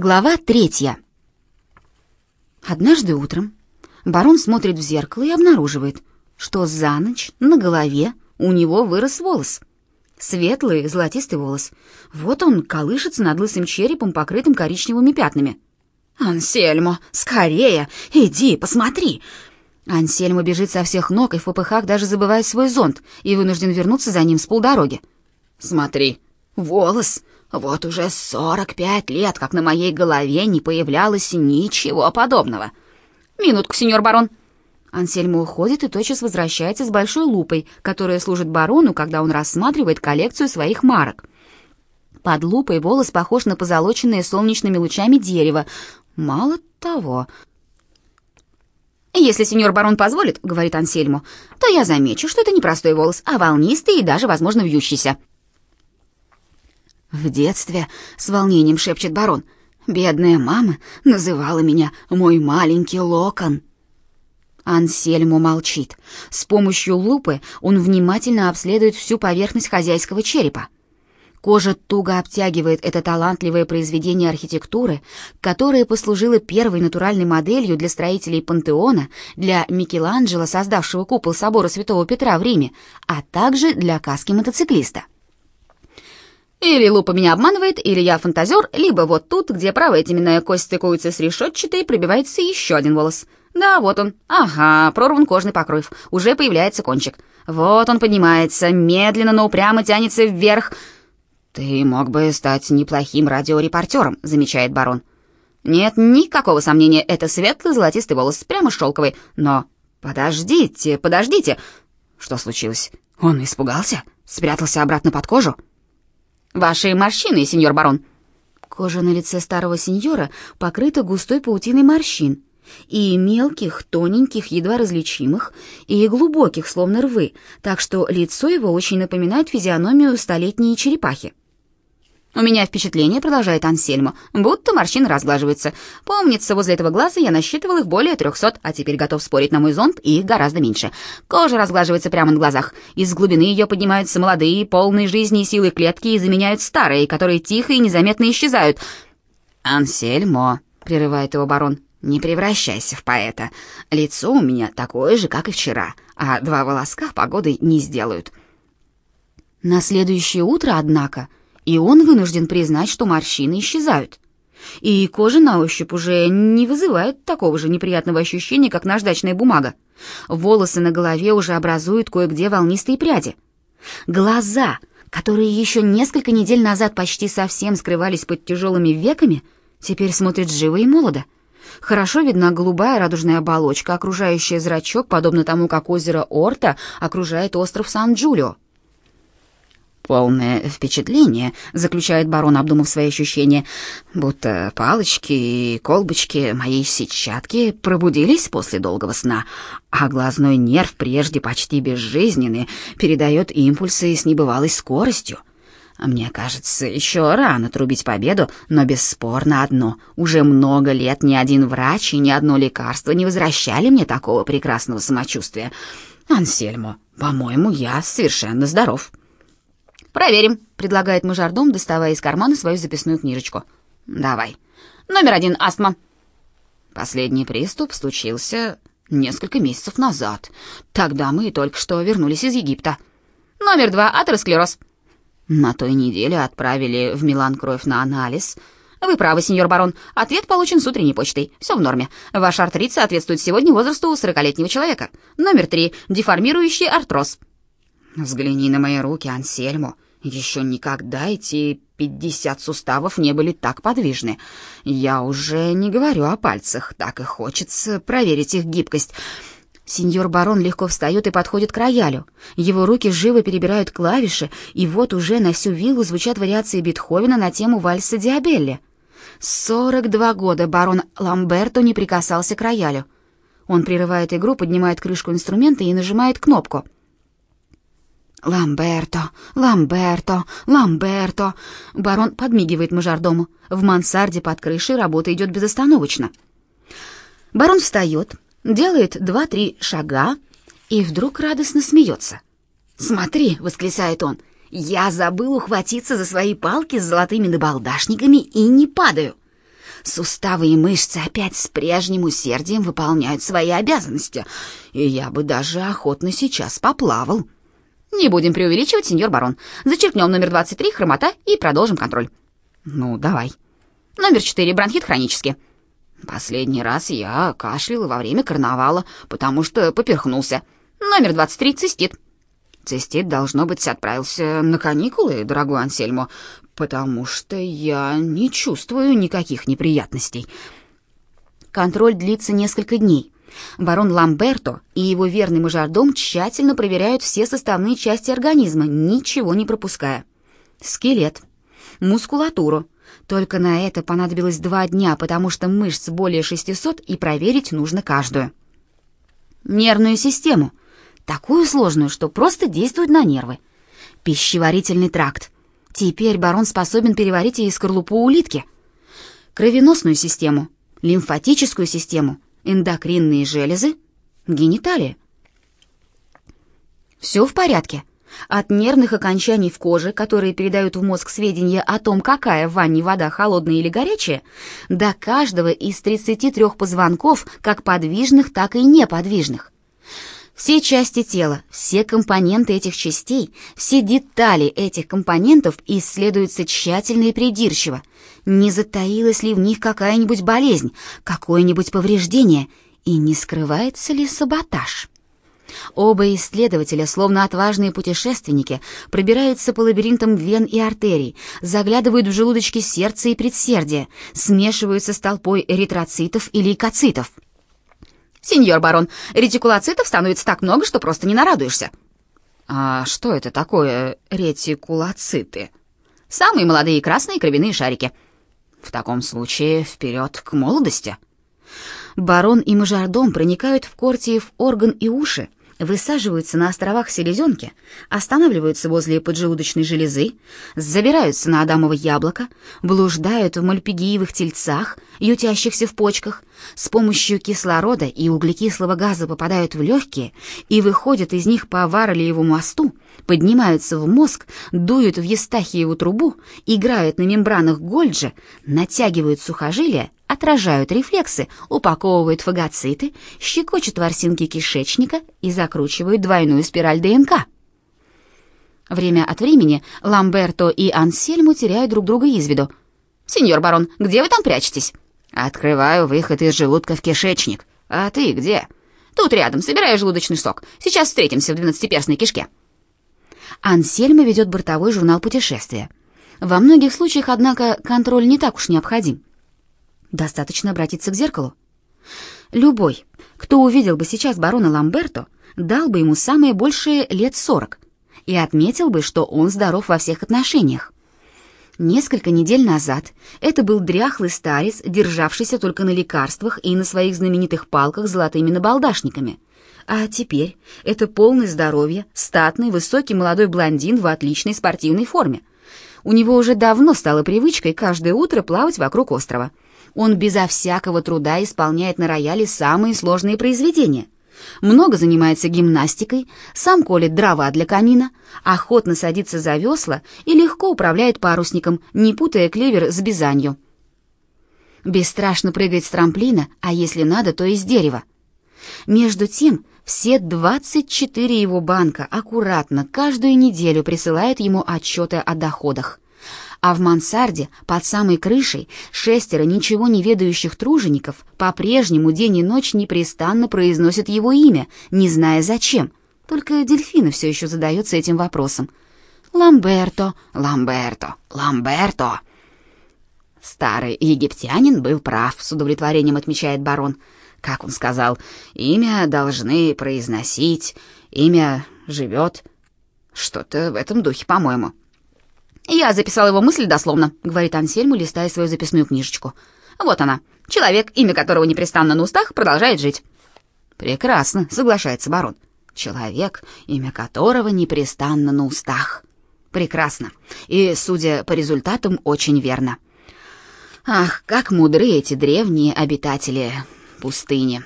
Глава третья. Однажды утром барон смотрит в зеркало и обнаруживает, что за ночь на голове у него вырос волос. Светлый золотистый волос. Вот он колышется над лысым черепом, покрытым коричневыми пятнами. «Ансельмо, скорее! Иди, посмотри!» Ансельмо бежит со всех ног и в попыхах даже забывает свой зонт и вынужден вернуться за ним с полдороги. «Смотри, волос! Вот уже сорок пять лет, как на моей голове не появлялось ничего подобного. Минутку, сеньор барон. Ансельмо уходит и тотчас возвращается с большой лупой, которая служит барону, когда он рассматривает коллекцию своих марок. Под лупой волос похож на позолоченное солнечными лучами дерево. Мало того... «Если сеньор барон позволит, — говорит Ансельмо, — то я замечу, что это не простой волос, а волнистый и даже, возможно, вьющийся». В детстве, с волнением шепчет барон, бедная мама называла меня мой маленький локон. Ансельмо молчит. С помощью лупы он внимательно обследует всю поверхность хозяйского черепа. Кожа туго обтягивает это талантливое произведение архитектуры, которое послужило первой натуральной моделью для строителей Пантеона, для Микеланджело, создавшего купол собора Святого Петра в Риме, а также для каски мотоциклиста. Или лупа меня обманывает, или я фантазер, либо вот тут, где правая теменная кость стыкуется с решетчатой, пробивается еще один волос. Да, вот он. Ага, прорван кожный покров. Уже появляется кончик. Вот он поднимается, медленно, но упрямо тянется вверх. «Ты мог бы стать неплохим радиорепортером», — замечает барон. «Нет никакого сомнения, это светлый золотистый волос, прямо шелковый. Но подождите, подождите!» Что случилось? Он испугался? Спрятался обратно под кожу? Ваши морщины, сеньор барон. Кожа на лице старого сеньора покрыта густой паутиной морщин, и мелких, тоненьких, едва различимых, и глубоких, словно рвы, так что лицо его очень напоминает физиономию столетней черепахи. У меня впечатление, продолжает Ансельмо, будто морщины разглаживаются. Помнится, возле этого глаза я насчитывал их более трехсот, а теперь готов спорить на мой зонт, их гораздо меньше. Кожа разглаживается прямо на глазах. Из глубины ее поднимаются молодые, полные жизни и силы клетки и заменяют старые, которые тихо и незаметно исчезают. Ансельмо, прерывает его барон, не превращайся в поэта. Лицо у меня такое же, как и вчера, а два волоска погоды не сделают. На следующее утро, однако, и он вынужден признать, что морщины исчезают. И кожа на ощупь уже не вызывает такого же неприятного ощущения, как наждачная бумага. Волосы на голове уже образуют кое-где волнистые пряди. Глаза, которые еще несколько недель назад почти совсем скрывались под тяжелыми веками, теперь смотрят живо и молодо. Хорошо видна голубая радужная оболочка, окружающая зрачок, подобно тому, как озеро Орта окружает остров Сан-Джулио. «Полное впечатление», — заключает барон, обдумав свои ощущения, «будто палочки и колбочки моей сетчатки пробудились после долгого сна, а глазной нерв, прежде почти безжизненный, передает импульсы с небывалой скоростью. Мне кажется, еще рано трубить победу, но бесспорно одно. Уже много лет ни один врач и ни одно лекарство не возвращали мне такого прекрасного самочувствия. Ансельмо, по-моему, я совершенно здоров». «Проверим», — предлагает мажордом, доставая из кармана свою записную книжечку. «Давай. Номер один — астма». Последний приступ случился несколько месяцев назад. Тогда мы только что вернулись из Египта. Номер два — атеросклероз. На той неделе отправили в Милан кровь на анализ. Вы правы, сеньор барон. Ответ получен с утренней почтой. Все в норме. Ваш артрит соответствует сегодня возрасту сорокалетнего человека. Номер три — деформирующий артроз. Взгляни на мои руки, Ансельмо. Еще никогда эти пятьдесят суставов не были так подвижны. Я уже не говорю о пальцах, так и хочется проверить их гибкость. Сеньор барон легко встает и подходит к роялю. Его руки живо перебирают клавиши, и вот уже на всю виллу звучат вариации Бетховена на тему вальса Диабелли. Сорок два года барон Ламберто не прикасался к роялю. Он прерывает игру, поднимает крышку инструмента и нажимает кнопку — «Ламберто, Ламберто, Ламберто!» Барон подмигивает мажордому. В мансарде под крышей работа идет безостановочно. Барон встает, делает два-три шага и вдруг радостно смеется. «Смотри!» — восклицает он. «Я забыл ухватиться за свои палки с золотыми набалдашниками и не падаю!» Суставы и мышцы опять с прежним усердием выполняют свои обязанности, и я бы даже охотно сейчас поплавал. Не будем преувеличивать, сеньор барон. Зачеркнем номер 23, хромота, и продолжим контроль. Ну, давай. Номер 4, бронхит хронический. Последний раз я кашлял во время карнавала, потому что поперхнулся. Номер 23, цистит. Цистит, должно быть, отправился на каникулы, дорогой Ансельмо, потому что я не чувствую никаких неприятностей. Контроль длится несколько дней. Барон Ламберто и его верный мажордом тщательно проверяют все составные части организма, ничего не пропуская. Скелет, мускулатуру. Только на это понадобилось два дня, потому что мышц более 600, и проверить нужно каждую. Нервную систему. Такую сложную, что просто действует на нервы. Пищеварительный тракт. Теперь барон способен переварить и скорлупу улитки. Кровеносную систему, лимфатическую систему — эндокринные железы, гениталии. Все в порядке. От нервных окончаний в коже, которые передают в мозг сведения о том, какая в ванне вода холодная или горячая, до каждого из 33 позвонков, как подвижных, так и неподвижных. Все части тела, все компоненты этих частей, все детали этих компонентов исследуются тщательно и придирчиво. Не затаилась ли в них какая-нибудь болезнь, какое-нибудь повреждение, и не скрывается ли саботаж? Оба исследователя, словно отважные путешественники, пробираются по лабиринтам вен и артерий, заглядывают в желудочки сердца и предсердия, смешиваются с толпой эритроцитов и лейкоцитов. Сеньор барон, ретикулоцитов становится так много, что просто не нарадуешься. А что это такое ретикулоциты? Самые молодые красные кровяные шарики. В таком случае вперед к молодости. Барон и мажордом проникают в Кортиев орган и уши, высаживаются на островах Селезенки, останавливаются возле поджелудочной железы, забираются на Адамово яблоко, блуждают в мальпигиевых тельцах, ютящихся в почках, с помощью кислорода и углекислого газа попадают в легкие и выходят из них по Варлиеву мосту, поднимаются в мозг, дуют в Евстахиеву трубу, играют на мембранах Гольджа, натягивают сухожилия отражают рефлексы, упаковывают фагоциты, щекочут ворсинки кишечника и закручивают двойную спираль ДНК. Время от времени Ламберто и Ансельму теряют друг друга из виду. «Сеньор барон, где вы там прячетесь?» «Открываю выход из желудка в кишечник. А ты где?» «Тут рядом, собираю желудочный сок. Сейчас встретимся в двенадцатиперстной кишке». Ансельма ведет бортовой журнал путешествия. Во многих случаях, однако, контроль не так уж необходим. Достаточно обратиться к зеркалу. Любой, кто увидел бы сейчас барона Ламберто, дал бы ему самое большее лет сорок и отметил бы, что он здоров во всех отношениях. Несколько недель назад это был дряхлый старец, державшийся только на лекарствах и на своих знаменитых палках с золотыми набалдашниками. А теперь это полный здоровья, статный, высокий молодой блондин в отличной спортивной форме. У него уже давно стало привычкой каждое утро плавать вокруг острова — он безо всякого труда исполняет на рояле самые сложные произведения. Много занимается гимнастикой, сам колет дрова для камина, охотно садится за весла и легко управляет парусником, не путая клевер с бизанью. Бесстрашно прыгает с трамплина, а если надо, то из дерева. Между тем, все 24 его банка аккуратно каждую неделю присылают ему отчеты о доходах а в мансарде под самой крышей шестеро ничего не ведающих тружеников по-прежнему день и ночь непрестанно произносят его имя, не зная зачем. Только дельфина все еще задается этим вопросом. «Ламберто, Ламберто, Ламберто!» Старый египтянин был прав, с удовлетворением отмечает барон. Как он сказал, имя должны произносить, имя живет. Что-то в этом духе, по-моему. «Я записал его мысль дословно», — говорит Ансельму, листая свою записную книжечку. «Вот она. Человек, имя которого непрестанно на устах, продолжает жить». «Прекрасно», — соглашается барон. «Человек, имя которого непрестанно на устах». «Прекрасно. И, судя по результатам, очень верно». «Ах, как мудры эти древние обитатели пустыни».